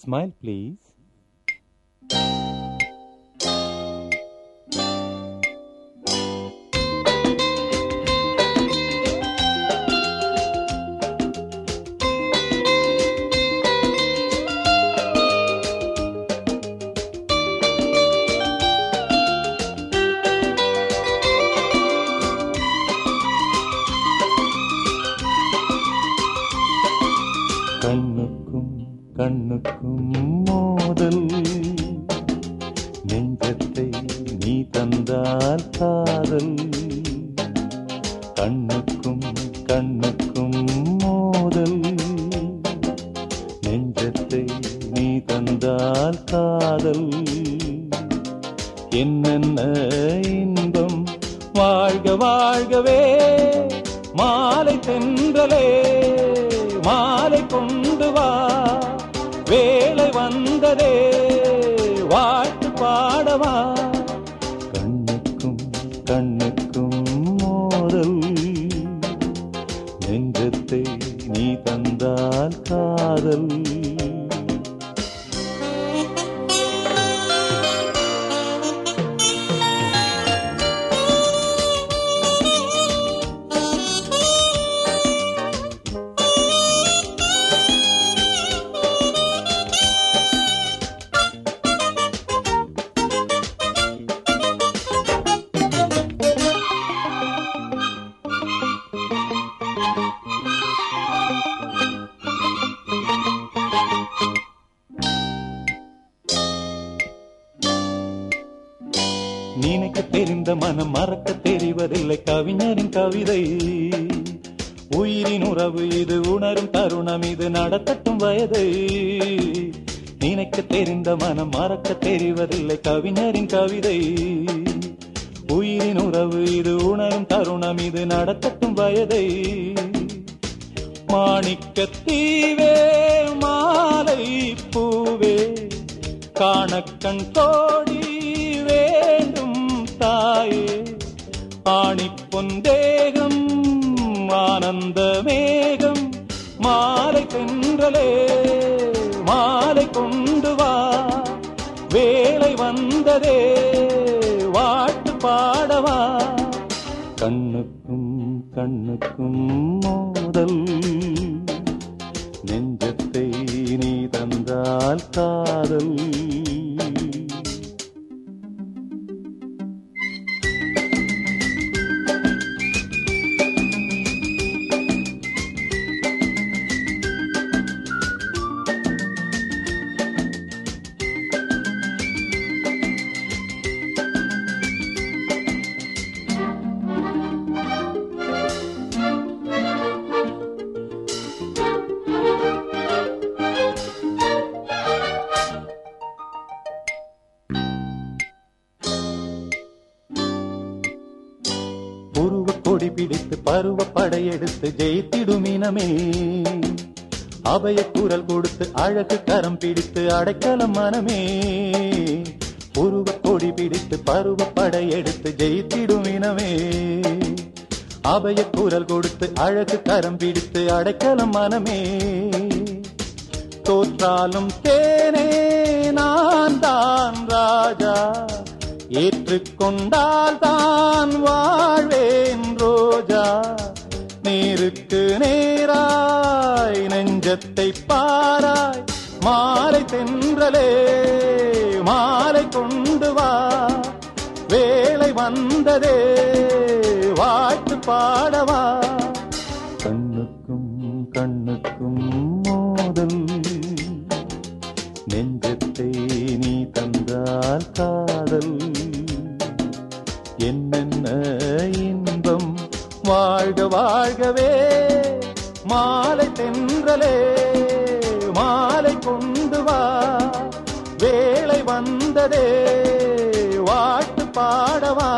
Smile, please. கண்ணுக்கும் மோதல். நெஞ்சத்தை நீ தந்தால் காதல். கண்ணுக்கும் கண்ணுக்கும் மோதல். நெஞ்சத்தை நீ தந்தால் காதல். என்னென்ன இன்பம் வாழ்க வாழ்கவே. மாலை தென்றலே மாலை கொண்டு வா. காதல் தெரிந்த மனம் மறக்க தெரிவதில்லை. கவிஞரின் கவிதை. உயிரின் உறவு இது உணரும் தருணம். இது நடத்தட்டும் வயதை. நினைக்க தெரிந்த மனம் மறக்க தெரிவதில்லை. கவிஞரின் கவிதை. உயிரின் உறவு இது உணரும் தருணம். இது நடத்தட்டும் வயதை. மாணிக்க தீவே மாலை பூவே காணக்கண் கோடி ஆணிப்பொன் தேகம் ஆனந்த மேகம் மாலை தென்றலே மாலை கொண்டு வா. வேலை வந்ததே வாட்டு பாடவா. கண்ணுக்கும் கண்ணுக்கும் மோதல். நெஞ்சத்தை நீ தந்தால் காதல். உருவ கொடி பிடித்து பருவ படையெடுத்து ஜெயித்திடும் இனமே. அவைய குரல் கொடுத்து அழகு கரம் பிடித்து அடைக்கலம் மனமே. உருவ கொடி பிடித்து பருவ படையெடுத்து ஜெயித்திடும் இனமே. அவைய குரல் கொடுத்து அழகு கரம் பிடித்து அடைக்கலம் மனமே. தோற்றாலும் தேனே நான் தான் ராஜ. ஏற்றுக்கொண்டால் தான் வாழ்வேன் ரோஜா. நேருக்கு நேராய் நெஞ்சத்தை பாராய் மாலை தென்றலே மாலை கொண்டு வா. வேலை வந்ததே வாழ்த்து பாடவா. கண்ணுக்கும் கண்ணுக்கும் மோதல் நெஞ்ச என்னென்ன இன்பம் வாழ்க வாழ்கவே? மாலை தென்றலே மாலை கொண்டு வா. வேலை வந்ததே வாட்டு பாடவா?